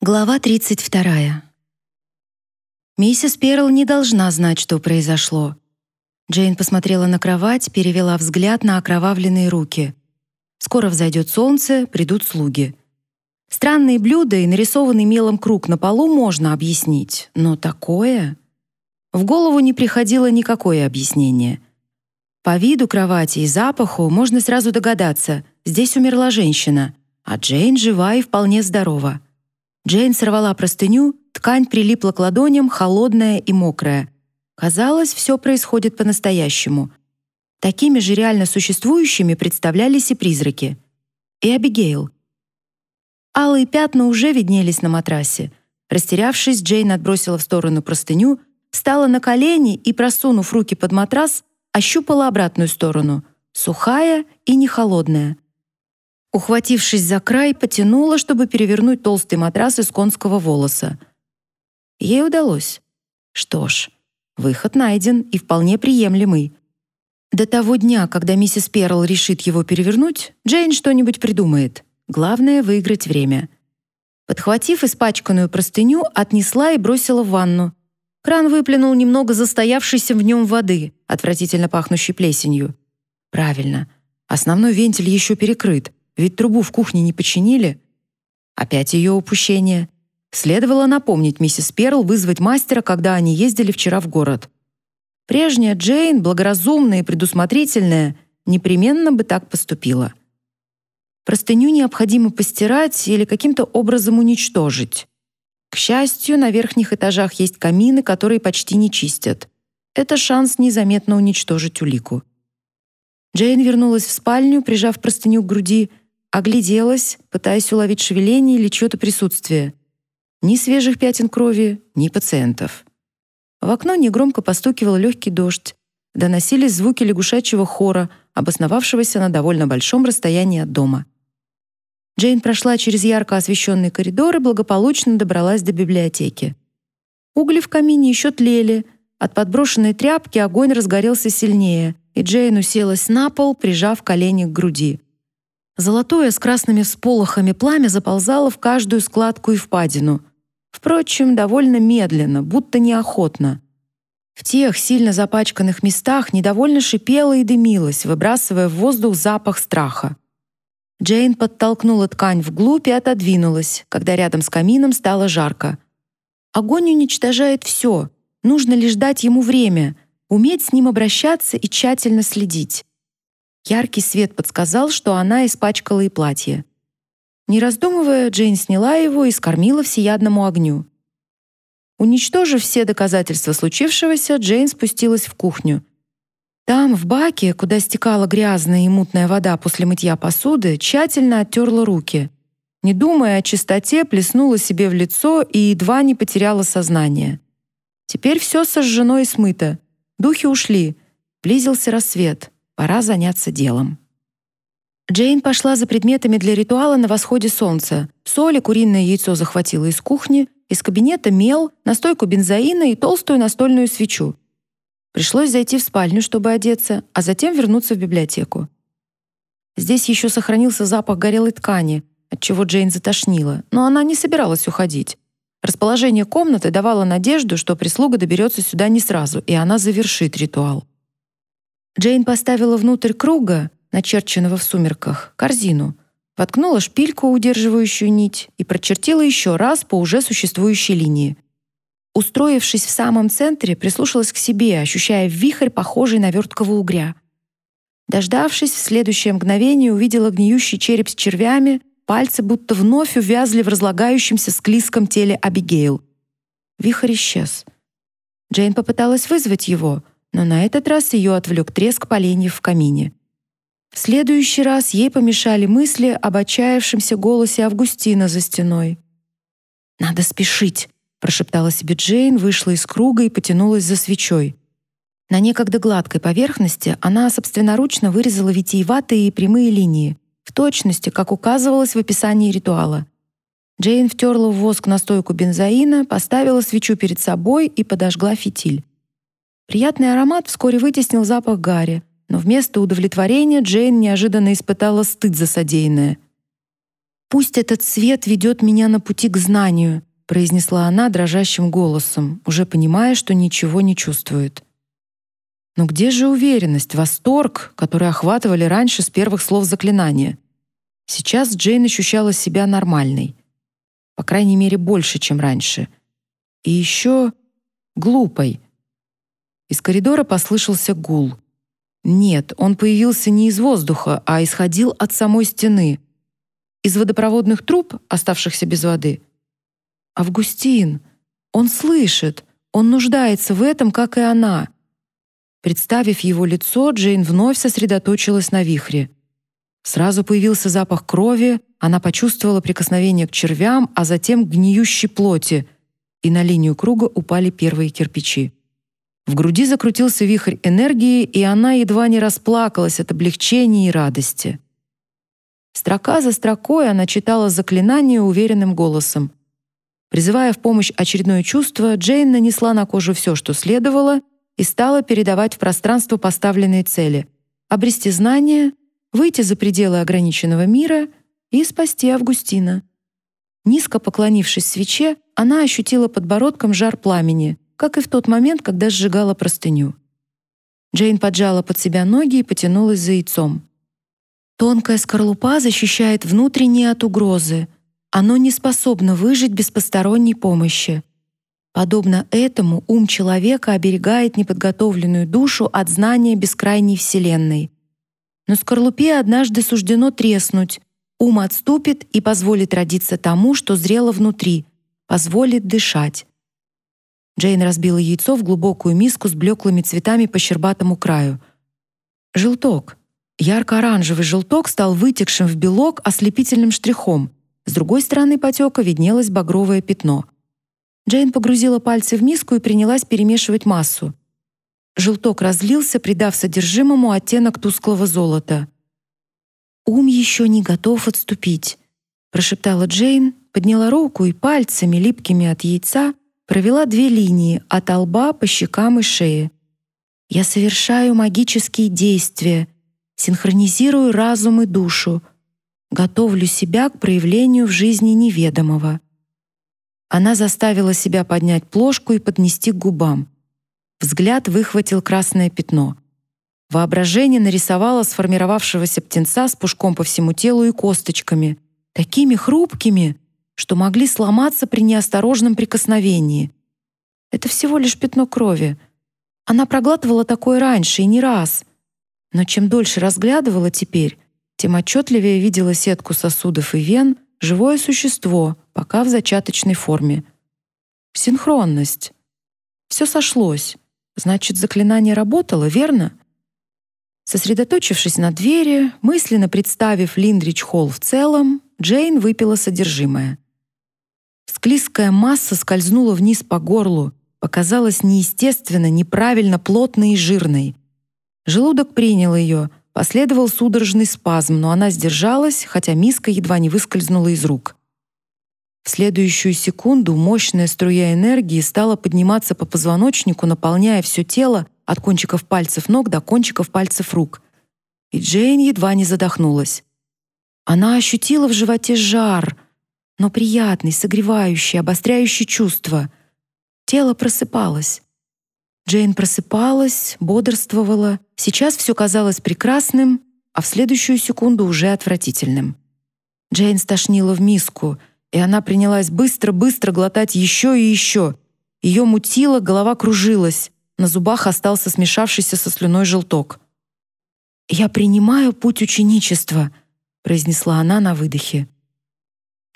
Глава 32. Миссис Перл не должна знать, что произошло. Джейн посмотрела на кровать, перевела взгляд на окровавленные руки. Скоро взойдет солнце, придут слуги. Странные блюда и нарисованный мелом круг на полу можно объяснить, но такое... В голову не приходило никакое объяснение. По виду кровати и запаху можно сразу догадаться, здесь умерла женщина, а Джейн жива и вполне здорова. Джейн сорвала простыню, ткань прилипла к ладоням, холодная и мокрая. Казалось, все происходит по-настоящему. Такими же реально существующими представлялись и призраки. И Абигейл. Алые пятна уже виднелись на матрасе. Растерявшись, Джейн отбросила в сторону простыню, встала на колени и, просунув руки под матрас, ощупала обратную сторону, сухая и не холодная. Ухватившись за край, потянула, чтобы перевернуть толстый матрас из конского волоса. Ей удалось. Что ж, выход найден и вполне приемлемый. До того дня, когда миссис Перл решит его перевернуть, Джейн что-нибудь придумает. Главное — выиграть время. Подхватив испачканную простыню, отнесла и бросила в ванну. Кран выплюнул немного застоявшейся в нем воды, отвратительно пахнущей плесенью. Правильно. Основной вентиль еще перекрыт. Ведь трубу в кухне не починили. Опять ее упущение. Следовало напомнить миссис Перл вызвать мастера, когда они ездили вчера в город. Прежняя Джейн, благоразумная и предусмотрительная, непременно бы так поступила. Простыню необходимо постирать или каким-то образом уничтожить. К счастью, на верхних этажах есть камины, которые почти не чистят. Это шанс незаметно уничтожить улику. Джейн вернулась в спальню, прижав простыню к груди, Огляделась, пытаясь уловить шевеление или чье-то присутствие. Ни свежих пятен крови, ни пациентов. В окно негромко постукивал легкий дождь. Доносились звуки лягушачьего хора, обосновавшегося на довольно большом расстоянии от дома. Джейн прошла через ярко освещенный коридор и благополучно добралась до библиотеки. Угли в камине еще тлели. От подброшенной тряпки огонь разгорелся сильнее, и Джейн уселась на пол, прижав колени к груди. Золотое с красными всполохами пламя заползало в каждую складку и впадину. Впрочем, довольно медленно, будто неохотно. В тех сильно запачканных местах недовольно шипело и дымилось, выбрасывая в воздух запах страха. Джейн подтолкнула ткань вглубь и отодвинулась, когда рядом с камином стало жарко. Огонь уничтожает все. Нужно лишь дать ему время, уметь с ним обращаться и тщательно следить. Яркий свет подсказал, что она испачкала и платье. Не раздумывая, Джейн сняла его и скормила всеядному огню. Уничтожив все доказательства случившегося, Джейн спустилась в кухню. Там, в баке, куда стекала грязная и мутная вода после мытья посуды, тщательно оттерла руки. Не думая о чистоте, плеснула себе в лицо и едва не потеряла сознание. Теперь все сожжено и смыто. Духи ушли. Близился рассвет. Пора заняться делом. Джейн пошла за предметами для ритуала на восходе солнца. Соль и куриное яйцо захватила из кухни, из кабинета мел, настойку бензоина и толстую настольную свечу. Пришлось зайти в спальню, чтобы одеться, а затем вернуться в библиотеку. Здесь еще сохранился запах горелой ткани, от чего Джейн затошнила, но она не собиралась уходить. Расположение комнаты давало надежду, что прислуга доберется сюда не сразу, и она завершит ритуал. Джейн поставила внутрь круга, начерченного в сумерках, корзину, воткнула шпильку, удерживающую нить, и прочертила еще раз по уже существующей линии. Устроившись в самом центре, прислушалась к себе, ощущая вихрь, похожий на верткого угря. Дождавшись, в следующее мгновение увидела гниющий череп с червями, пальцы будто вновь увязли в разлагающемся склизком теле Абигейл. Вихрь исчез. Джейн попыталась вызвать его — но на этот раз ее отвлек треск поленьев в камине. В следующий раз ей помешали мысли об отчаявшемся голосе Августина за стеной. «Надо спешить», — прошептала себе Джейн, вышла из круга и потянулась за свечой. На некогда гладкой поверхности она собственноручно вырезала витиеватые и прямые линии, в точности, как указывалось в описании ритуала. Джейн втерла в воск настойку бензоина, поставила свечу перед собой и подожгла фитиль. Приятный аромат вскоре вытеснил запах гари, но вместо удовлетворения Джейн неожиданно испытала стыд за содеянное. «Пусть этот свет ведет меня на пути к знанию», произнесла она дрожащим голосом, уже понимая, что ничего не чувствует. Но где же уверенность, восторг, которые охватывали раньше с первых слов заклинания? Сейчас Джейн ощущала себя нормальной. По крайней мере, больше, чем раньше. И еще глупой. Из коридора послышался гул. Нет, он появился не из воздуха, а исходил от самой стены. Из водопроводных труб, оставшихся без воды. Августин! Он слышит! Он нуждается в этом, как и она. Представив его лицо, Джейн вновь сосредоточилась на вихре. Сразу появился запах крови, она почувствовала прикосновение к червям, а затем к гниющей плоти, и на линию круга упали первые кирпичи. В груди закрутился вихрь энергии, и она едва не расплакалась от облегчения и радости. Строка за строкой она читала заклинание уверенным голосом. Призывая в помощь очередное чувство, Джейн нанесла на кожу все, что следовало, и стала передавать в пространство поставленные цели — обрести знания, выйти за пределы ограниченного мира и спасти Августина. Низко поклонившись свече, она ощутила подбородком жар пламени — как и в тот момент, когда сжигала простыню. Джейн поджала под себя ноги и потянулась за яйцом. Тонкая скорлупа защищает внутреннее от угрозы. Оно не способно выжить без посторонней помощи. Подобно этому ум человека оберегает неподготовленную душу от знания бескрайней Вселенной. Но скорлупе однажды суждено треснуть. Ум отступит и позволит родиться тому, что зрело внутри, позволит дышать. Джейн разбила яйцо в глубокую миску с блеклыми цветами по щербатому краю. Желток. Ярко-оранжевый желток стал вытекшим в белок ослепительным штрихом. С другой стороны потека виднелось багровое пятно. Джейн погрузила пальцы в миску и принялась перемешивать массу. Желток разлился, придав содержимому оттенок тусклого золота. «Ум еще не готов отступить», — прошептала Джейн, подняла руку и пальцами, липкими от яйца, провела две линии от лба по щекам и шее. Я совершаю магические действия, синхронизирую разум и душу, готовлю себя к проявлению в жизни неведомого. Она заставила себя поднять плошку и поднести к губам. Взгляд выхватил красное пятно. Воображение нарисовало сформировавшегося птенца с пушком по всему телу и косточками, такими хрупкими, что могли сломаться при неосторожном прикосновении. Это всего лишь пятно крови. Она проглатывала такое раньше и не раз. Но чем дольше разглядывала теперь, тем отчетливее видела сетку сосудов и вен, живое существо, пока в зачаточной форме. Синхронность. Все сошлось. Значит, заклинание работало, верно? Сосредоточившись на двери, мысленно представив Линдрич Холл в целом, Джейн выпила содержимое. Склизкая масса скользнула вниз по горлу, показалась неестественно, неправильно плотной и жирной. Желудок принял ее, последовал судорожный спазм, но она сдержалась, хотя миска едва не выскользнула из рук. В следующую секунду мощная струя энергии стала подниматься по позвоночнику, наполняя все тело от кончиков пальцев ног до кончиков пальцев рук. И Джейн едва не задохнулась. Она ощутила в животе жар — но приятный, согревающий, обостряющий чувства. Тело просыпалось. Джейн просыпалась, бодрствовала. Сейчас все казалось прекрасным, а в следующую секунду уже отвратительным. Джейн стошнила в миску, и она принялась быстро-быстро глотать еще и еще. Ее мутило, голова кружилась. На зубах остался смешавшийся со слюной желток. «Я принимаю путь ученичества», — произнесла она на выдохе.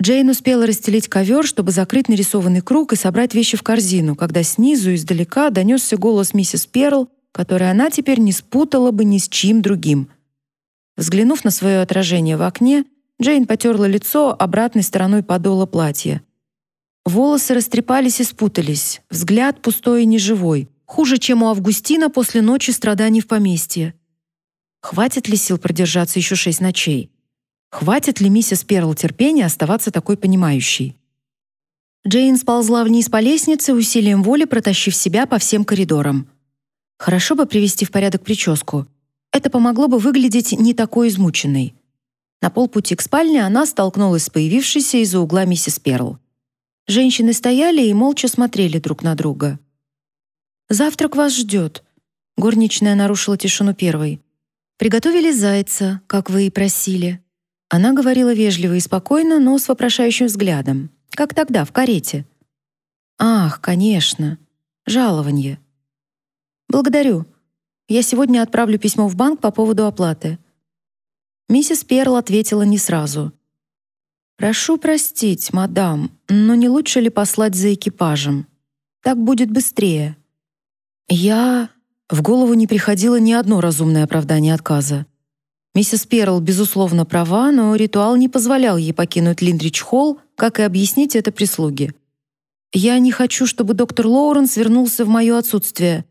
Джейн успела расстелить ковер, чтобы закрыть нарисованный круг и собрать вещи в корзину, когда снизу издалека донесся голос миссис Перл, который она теперь не спутала бы ни с чьим другим. Взглянув на свое отражение в окне, Джейн потерла лицо обратной стороной подола платья. Волосы растрепались и спутались, взгляд пустой и неживой, хуже, чем у Августина после ночи страданий в поместье. Хватит ли сил продержаться еще шесть ночей? Хватит ли миссис Перл терпения оставаться такой понимающей? Джейн сползла вниз по лестнице, усилием воли протащив себя по всем коридорам. Хорошо бы привести в порядок прическу. Это помогло бы выглядеть не такой измученной. На полпути к спальне она столкнулась с появившейся из-за угла миссис Перл. Женщины стояли и молча смотрели друг на друга. «Завтрак вас ждет», — горничная нарушила тишину первой. «Приготовили зайца, как вы и просили». Она говорила вежливо и спокойно, но с вопрошающим взглядом, как тогда, в карете. «Ах, конечно, жалование». «Благодарю. Я сегодня отправлю письмо в банк по поводу оплаты». Миссис Перл ответила не сразу. «Прошу простить, мадам, но не лучше ли послать за экипажем? Так будет быстрее». «Я...» В голову не приходило ни одно разумное оправдание отказа. Миссис Перл, безусловно, права, но ритуал не позволял ей покинуть Линдрич-холл, как и объяснить это прислуге. «Я не хочу, чтобы доктор Лоуренс вернулся в мое отсутствие.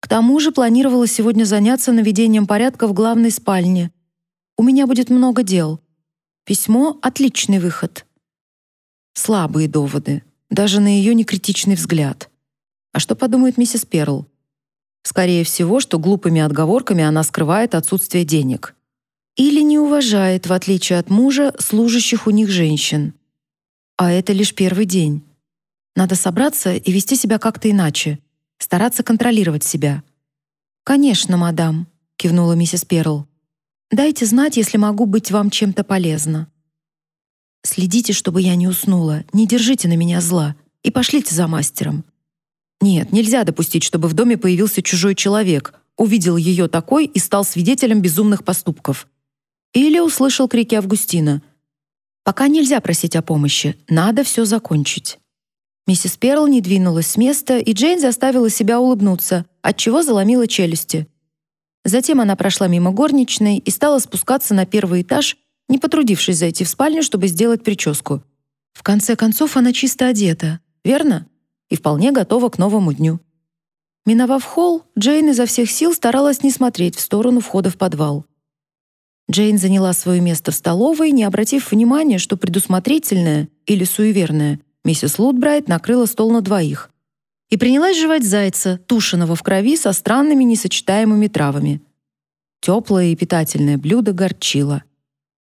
К тому же планировала сегодня заняться наведением порядка в главной спальне. У меня будет много дел. Письмо — отличный выход». Слабые доводы, даже на ее некритичный взгляд. А что подумает миссис Перл? Скорее всего, что глупыми отговорками она скрывает отсутствие денег или не уважает, в отличие от мужа, служащих у них женщин. А это лишь первый день. Надо собраться и вести себя как-то иначе, стараться контролировать себя. «Конечно, мадам», — кивнула миссис Перл. «Дайте знать, если могу быть вам чем-то полезна». «Следите, чтобы я не уснула, не держите на меня зла и пошлите за мастером». «Нет, нельзя допустить, чтобы в доме появился чужой человек, увидел ее такой и стал свидетелем безумных поступков. Или услышал крики Августина. «Пока нельзя просить о помощи, надо все закончить». Миссис Перл не двинулась с места, и Джейн заставила себя улыбнуться, отчего заломила челюсти. Затем она прошла мимо горничной и стала спускаться на первый этаж, не потрудившись зайти в спальню, чтобы сделать прическу. В конце концов, она чисто одета, верно? И вполне готова к новому дню. Миновав холл, Джейн изо всех сил старалась не смотреть в сторону входа в подвал. Джейн заняла свое место в столовой, не обратив внимания, что предусмотрительная или суеверная миссис Лутбрайт накрыла стол на двоих и принялась жевать зайца, тушеного в крови со странными несочетаемыми травами. Теплое и питательное блюдо горчило.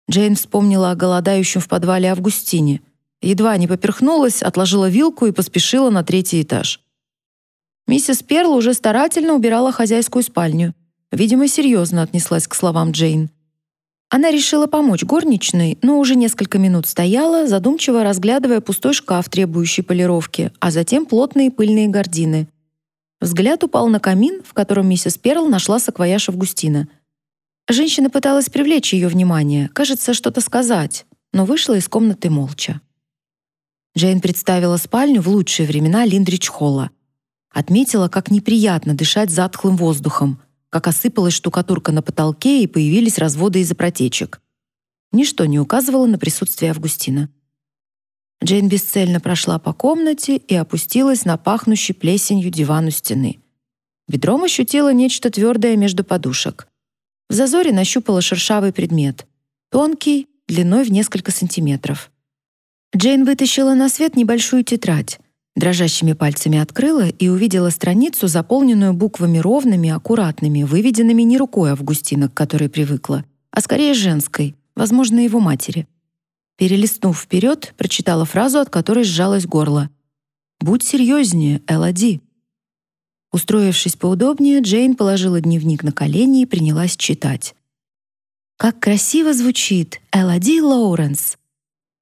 Джейн вспомнила о голодающем в подвале Августине. Едва не поперхнулась, отложила вилку и поспешила на третий этаж. Миссис Перл уже старательно убирала хозяйскую спальню. Видимо, серьезно отнеслась к словам Джейн. Она решила помочь горничной, но уже несколько минут стояла, задумчиво разглядывая пустой шкаф, требующий полировки, а затем плотные пыльные гардины. Взгляд упал на камин, в котором миссис Перл нашла саквояж Августина. Женщина пыталась привлечь ее внимание, кажется, что-то сказать, но вышла из комнаты молча. Джейн представила спальню в лучшие времена Линдрич-холла. Отметила, как неприятно дышать затхлым воздухом — как осыпалась штукатурка на потолке и появились разводы из-за протечек. Ничто не указывало на присутствие Августина. Джейн бесцельно прошла по комнате и опустилась на пахнущий плесенью диван у стены. Бедром ощутила нечто твердое между подушек. В зазоре нащупала шершавый предмет, тонкий, длиной в несколько сантиметров. Джейн вытащила на свет небольшую тетрадь. Дрожащими пальцами открыла и увидела страницу, заполненную буквами ровными, аккуратными, выведенными не рукой Августина, к которой привыкла, а скорее женской, возможно, его матери. Перелистнув вперед, прочитала фразу, от которой сжалось горло. «Будь серьезнее, Элоди». Устроившись поудобнее, Джейн положила дневник на колени и принялась читать. «Как красиво звучит Элоди Лоуренс!»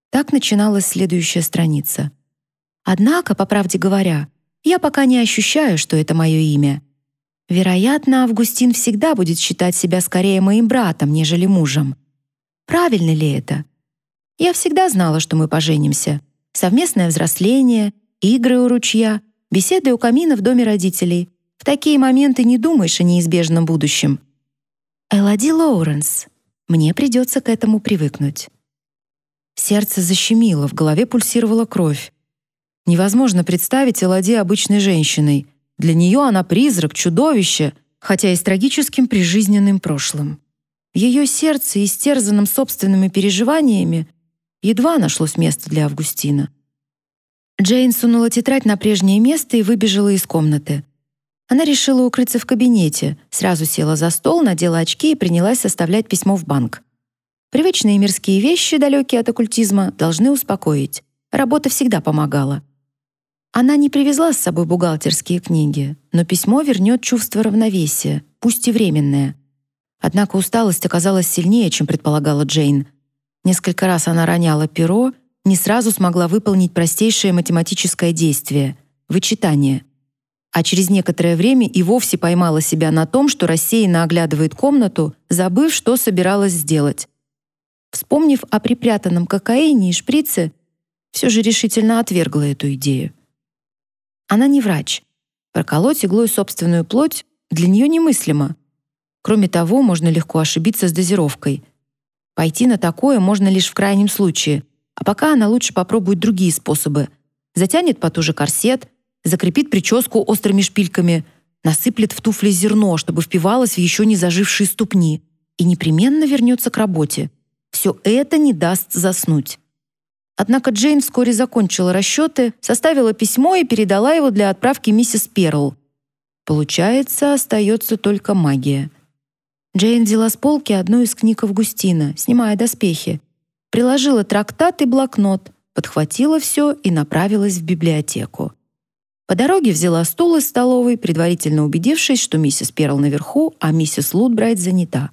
Так начиналась следующая страница — Однако, по правде говоря, я пока не ощущаю, что это мое имя. Вероятно, Августин всегда будет считать себя скорее моим братом, нежели мужем. Правильно ли это? Я всегда знала, что мы поженимся. Совместное взросление, игры у ручья, беседы у камина в доме родителей. В такие моменты не думаешь о неизбежном будущем. Элоди Лоуренс. Мне придется к этому привыкнуть. Сердце защемило, в голове пульсировала кровь. Невозможно представить Элоди обычной женщиной. Для нее она призрак, чудовище, хотя и с трагическим прижизненным прошлым. В ее сердце, истерзанном собственными переживаниями, едва нашлось место для Августина. Джейн сунула тетрадь на прежнее место и выбежала из комнаты. Она решила укрыться в кабинете, сразу села за стол, надела очки и принялась составлять письмо в банк. Привычные мирские вещи, далекие от оккультизма, должны успокоить. Работа всегда помогала. Она не привезла с собой бухгалтерские книги, но письмо вернет чувство равновесия, пусть и временное. Однако усталость оказалась сильнее, чем предполагала Джейн. Несколько раз она роняла перо, не сразу смогла выполнить простейшее математическое действие — вычитание. А через некоторое время и вовсе поймала себя на том, что рассеянно оглядывает комнату, забыв, что собиралась сделать. Вспомнив о припрятанном кокаине и шприце, все же решительно отвергла эту идею. Она не врач. Проколоть иглой собственную плоть для нее немыслимо. Кроме того, можно легко ошибиться с дозировкой. Пойти на такое можно лишь в крайнем случае, а пока она лучше попробует другие способы. Затянет потуже корсет, закрепит прическу острыми шпильками, насыплет в туфли зерно, чтобы впивалось в еще не зажившие ступни, и непременно вернется к работе. Все это не даст заснуть. Однако Джейн вскоре закончила расчеты, составила письмо и передала его для отправки миссис Перл. Получается, остается только магия. Джейн взяла с полки одну из книг Августина, снимая доспехи, приложила трактат и блокнот, подхватила все и направилась в библиотеку. По дороге взяла стул из столовой, предварительно убедившись, что миссис Перл наверху, а миссис Лутбрайт занята.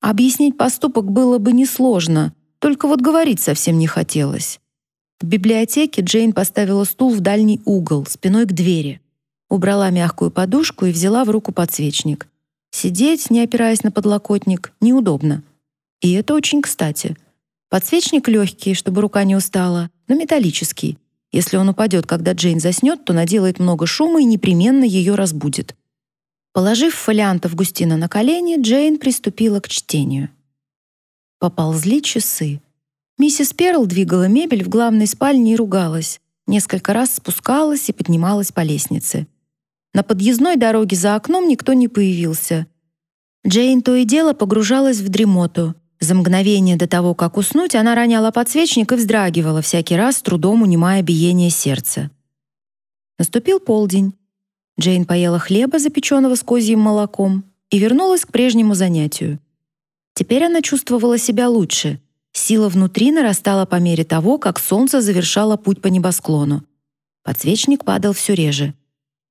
Объяснить поступок было бы несложно, только вот говорить совсем не хотелось. В библиотеке Джейн поставила стул в дальний угол, спиной к двери. Убрала мягкую подушку и взяла в руку подсвечник. Сидеть, не опираясь на подлокотник, неудобно. И это очень кстати. Подсвечник легкий, чтобы рука не устала, но металлический. Если он упадет, когда Джейн заснет, то наделает много шума и непременно ее разбудит. Положив фолиант Августина на колени, Джейн приступила к чтению. Поползли часы. Миссис Перл двигала мебель в главной спальне и ругалась. Несколько раз спускалась и поднималась по лестнице. На подъездной дороге за окном никто не появился. Джейн то и дело погружалась в дремоту. За мгновение до того, как уснуть, она роняла подсвечник и вздрагивала, всякий раз с трудом унимая биение сердца. Наступил полдень. Джейн поела хлеба, запеченного с козьим молоком, и вернулась к прежнему занятию. Теперь она чувствовала себя лучше. Сила внутри нарастала по мере того, как солнце завершало путь по небосклону. Подсвечник падал все реже.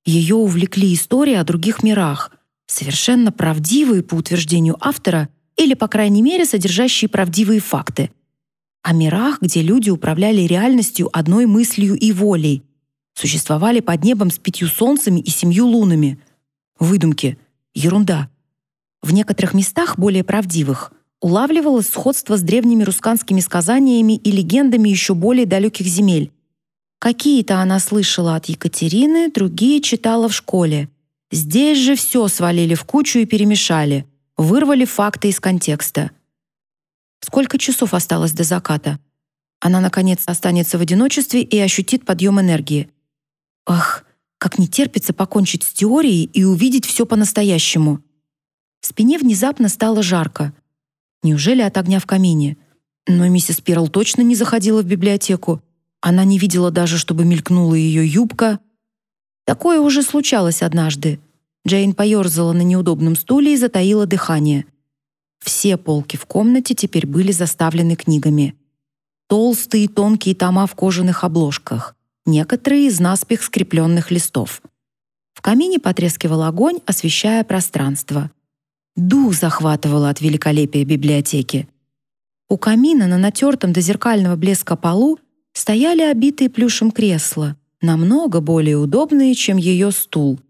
Ее увлекли истории о других мирах, совершенно правдивые по утверждению автора или, по крайней мере, содержащие правдивые факты. О мирах, где люди управляли реальностью одной мыслью и волей, существовали под небом с пятью солнцами и семью лунами. Выдумки. Ерунда. В некоторых местах, более правдивых, улавливалось сходство с древними русканскими сказаниями и легендами еще более далеких земель. Какие-то она слышала от Екатерины, другие читала в школе. Здесь же все свалили в кучу и перемешали, вырвали факты из контекста. Сколько часов осталось до заката? Она, наконец, останется в одиночестве и ощутит подъем энергии. Ах, как не терпится покончить с теорией и увидеть все по-настоящему. В спине внезапно стало жарко. Неужели от огня в камине? Но миссис Перл точно не заходила в библиотеку. Она не видела даже, чтобы мелькнула ее юбка. Такое уже случалось однажды. Джейн поерзала на неудобном стуле и затаила дыхание. Все полки в комнате теперь были заставлены книгами. Толстые тонкие тома в кожаных обложках некоторые из наспех скрепленных листов. В камине потрескивал огонь, освещая пространство. Дух захватывало от великолепия библиотеки. У камина на натертом до зеркального блеска полу стояли обитые плюшем кресла, намного более удобные, чем ее стул.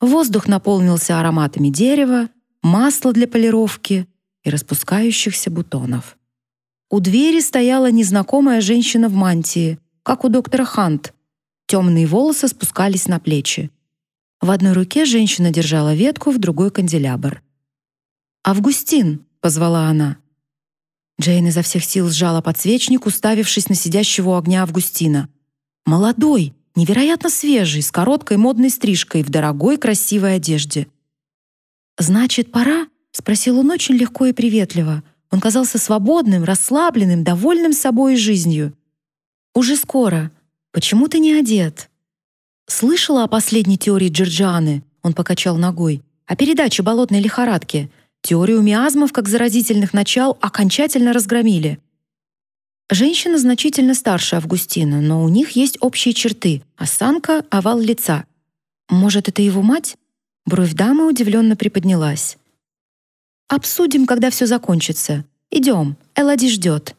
Воздух наполнился ароматами дерева, масла для полировки и распускающихся бутонов. У двери стояла незнакомая женщина в мантии, как у доктора Хант. Темные волосы спускались на плечи. В одной руке женщина держала ветку, в другой — канделябр. «Августин!» — позвала она. Джейн изо всех сил сжала подсвечник, уставившись на сидящего у огня Августина. Молодой, невероятно свежий, с короткой модной стрижкой в дорогой красивой одежде. «Значит, пора?» — спросил он очень легко и приветливо. Он казался свободным, расслабленным, довольным собой и жизнью. «Уже скоро. Почему ты не одет?» «Слышала о последней теории Джорджианы?» Он покачал ногой. «О передаче болотной лихорадки. Теорию миазмов как заразительных начал окончательно разгромили. Женщина значительно старше Августина, но у них есть общие черты — осанка, овал лица. Может, это его мать? Бровь дамы удивленно приподнялась. «Обсудим, когда все закончится. Идем, Эллади ждет».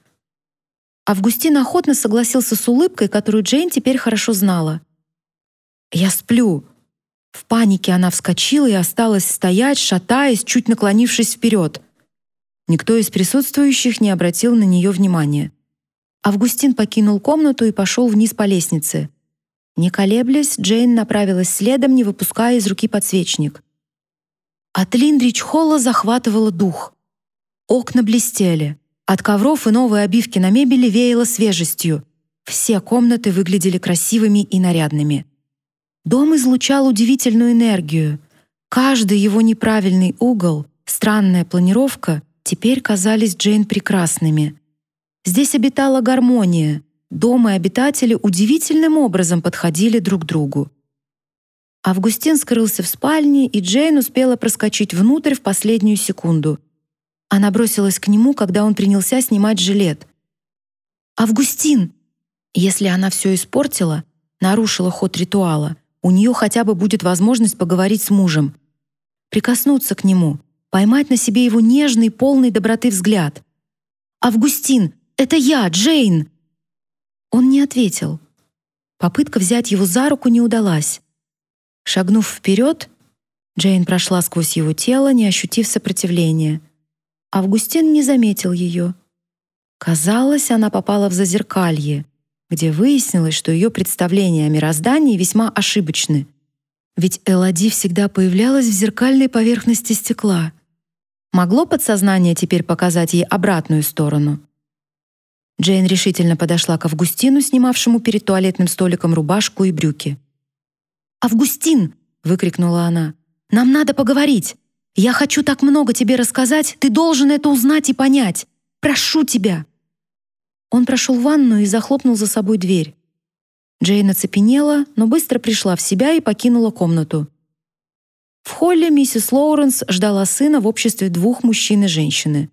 Августин охотно согласился с улыбкой, которую Джейн теперь хорошо знала. «Я сплю», в панике она вскочила и осталась стоять, шатаясь, чуть наклонившись вперед. Никто из присутствующих не обратил на нее внимания. Августин покинул комнату и пошел вниз по лестнице. Не колеблясь, Джейн направилась следом, не выпуская из руки подсвечник. От Линдрич-холла захватывало дух. Окна блестели. От ковров и новой обивки на мебели веяло свежестью. Все комнаты выглядели красивыми и нарядными. Дом излучал удивительную энергию. Каждый его неправильный угол, странная планировка теперь казались Джейн прекрасными. Здесь обитала гармония. Дом и обитатели удивительным образом подходили друг к другу. Августин скрылся в спальне, и Джейн успела проскочить внутрь в последнюю секунду. Она бросилась к нему, когда он принялся снимать жилет. «Августин!» Если она все испортила, нарушила ход ритуала, у нее хотя бы будет возможность поговорить с мужем, прикоснуться к нему, поймать на себе его нежный, полный доброты взгляд. «Августин, это я, Джейн!» Он не ответил. Попытка взять его за руку не удалась. Шагнув вперед, Джейн прошла сквозь его тело, не ощутив сопротивления. Августин не заметил ее. Казалось, она попала в зазеркалье где выяснилось, что ее представления о мироздании весьма ошибочны. Ведь Элоди всегда появлялась в зеркальной поверхности стекла. Могло подсознание теперь показать ей обратную сторону? Джейн решительно подошла к Августину, снимавшему перед туалетным столиком рубашку и брюки. «Августин!» — выкрикнула она. «Нам надо поговорить! Я хочу так много тебе рассказать, ты должен это узнать и понять! Прошу тебя!» Он прошел в ванную и захлопнул за собой дверь. Джейн оцепенела, но быстро пришла в себя и покинула комнату. В холле миссис Лоуренс ждала сына в обществе двух мужчин и женщины.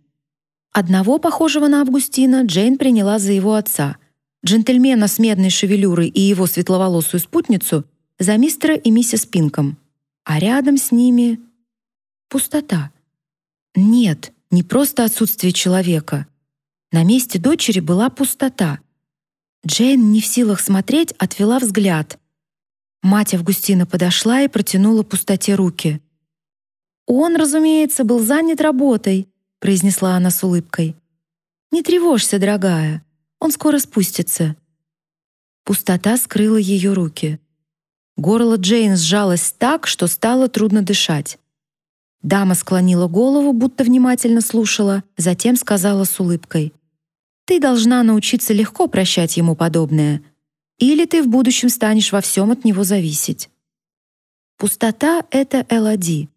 Одного, похожего на Августина, Джейн приняла за его отца. Джентльмена с медной шевелюрой и его светловолосую спутницу за мистера и миссис Пинком. А рядом с ними пустота. Нет, не просто отсутствие человека. На месте дочери была пустота. Джейн, не в силах смотреть, отвела взгляд. Мать Августина подошла и протянула пустоте руки. «Он, разумеется, был занят работой», — произнесла она с улыбкой. «Не тревожься, дорогая, он скоро спустится». Пустота скрыла ее руки. Горло Джейн сжалось так, что стало трудно дышать. Дама склонила голову, будто внимательно слушала, затем сказала с улыбкой. Ты должна научиться легко прощать ему подобное, или ты в будущем станешь во всем от него зависеть. Пустота — это Элоди.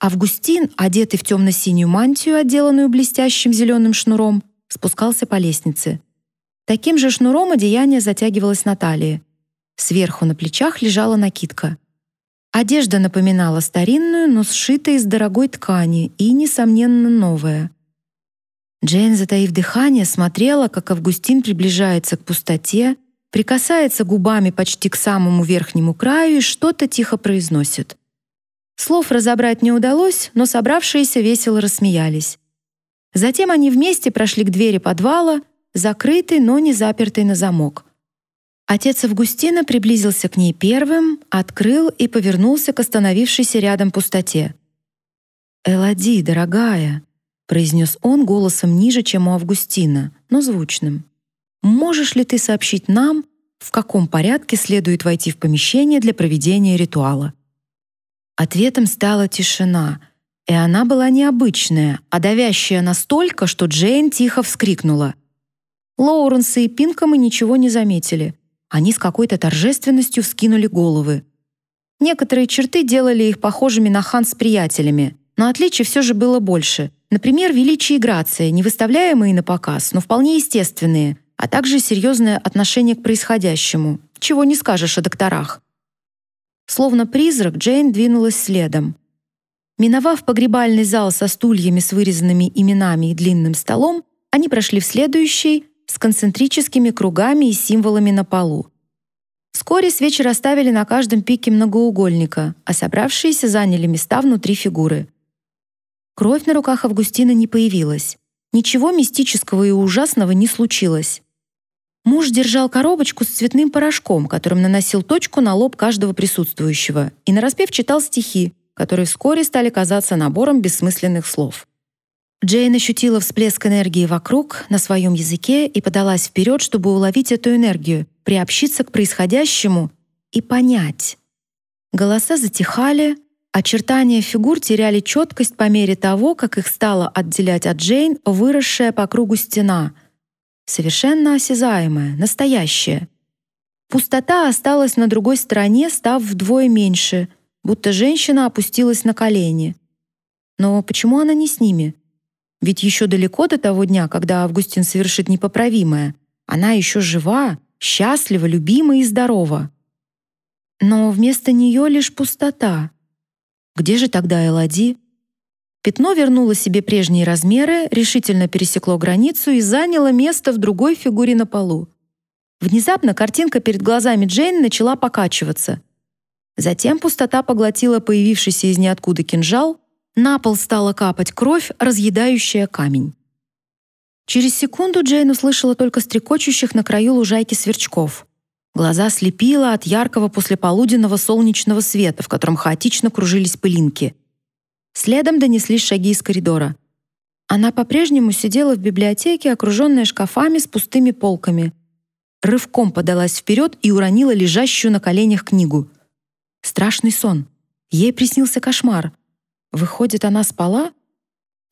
Августин, одетый в темно-синюю мантию, отделанную блестящим зеленым шнуром, спускался по лестнице. Таким же шнуром одеяние затягивалось на талии. Сверху на плечах лежала накидка. Одежда напоминала старинную, но сшитая из дорогой ткани и, несомненно, новая. Джейн, затаив дыхание, смотрела, как Августин приближается к пустоте, прикасается губами почти к самому верхнему краю и что-то тихо произносит. Слов разобрать не удалось, но собравшиеся весело рассмеялись. Затем они вместе прошли к двери подвала, закрытой, но не запертой на замок. Отец Августина приблизился к ней первым, открыл и повернулся к остановившейся рядом пустоте. «Элоди, дорогая», произнес он голосом ниже, чем у Августина, но звучным. Можешь ли ты сообщить нам, в каком порядке следует войти в помещение для проведения ритуала? Ответом стала тишина, и она была необычная, а давящая настолько, что Джейн тихо вскрикнула. Лоуренс и Пинкомы ничего не заметили. Они с какой-то торжественностью вскинули головы. Некоторые черты делали их похожими на хан с приятелями, но отличий все же было больше — Например, величие и грация, не выставляемые на показ, но вполне естественные, а также серьезное отношение к происходящему, чего не скажешь о докторах. Словно призрак, Джейн двинулась следом. Миновав погребальный зал со стульями с вырезанными именами и длинным столом, они прошли в следующий с концентрическими кругами и символами на полу. Вскоре свечи расставили на каждом пике многоугольника, а собравшиеся заняли места внутри фигуры. Кровь на руках Августина не появилась. Ничего мистического и ужасного не случилось. Муж держал коробочку с цветным порошком, которым наносил точку на лоб каждого присутствующего, и нараспев читал стихи, которые вскоре стали казаться набором бессмысленных слов. Джейн ощутила всплеск энергии вокруг, на своем языке и подалась вперед, чтобы уловить эту энергию, приобщиться к происходящему и понять. Голоса затихали, очертания фигур теряли четкость по мере того, как их стала отделять от Джейн выросшая по кругу стена, совершенно осязаемая, настоящая. Пустота осталась на другой стороне, став вдвое меньше, будто женщина опустилась на колени. Но почему она не с ними? Ведь еще далеко до того дня, когда Августин совершит непоправимое. Она еще жива, счастлива, любима и здорова. Но вместо нее лишь пустота. Где же тогда Элоди? Пятно вернуло себе прежние размеры, решительно пересекло границу и заняло место в другой фигуре на полу. Внезапно картинка перед глазами Джейн начала покачиваться. Затем пустота поглотила появившийся из ниоткуда кинжал, на пол стала капать кровь, разъедающая камень. Через секунду Джейн услышала только стрекочущих на краю лужайки сверчков. Глаза слепило от яркого послеполуденного солнечного света, в котором хаотично кружились пылинки. Следом донеслись шаги из коридора. Она по-прежнему сидела в библиотеке, окруженная шкафами с пустыми полками. Рывком подалась вперед и уронила лежащую на коленях книгу. Страшный сон. Ей приснился кошмар. Выходит, она спала?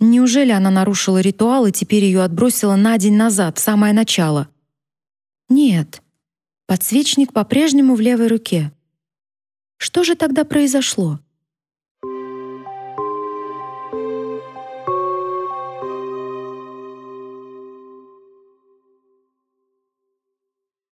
Неужели она нарушила ритуал и теперь ее отбросила на день назад, в самое начало? Нет. Подсвечник по-прежнему в левой руке. Что же тогда произошло?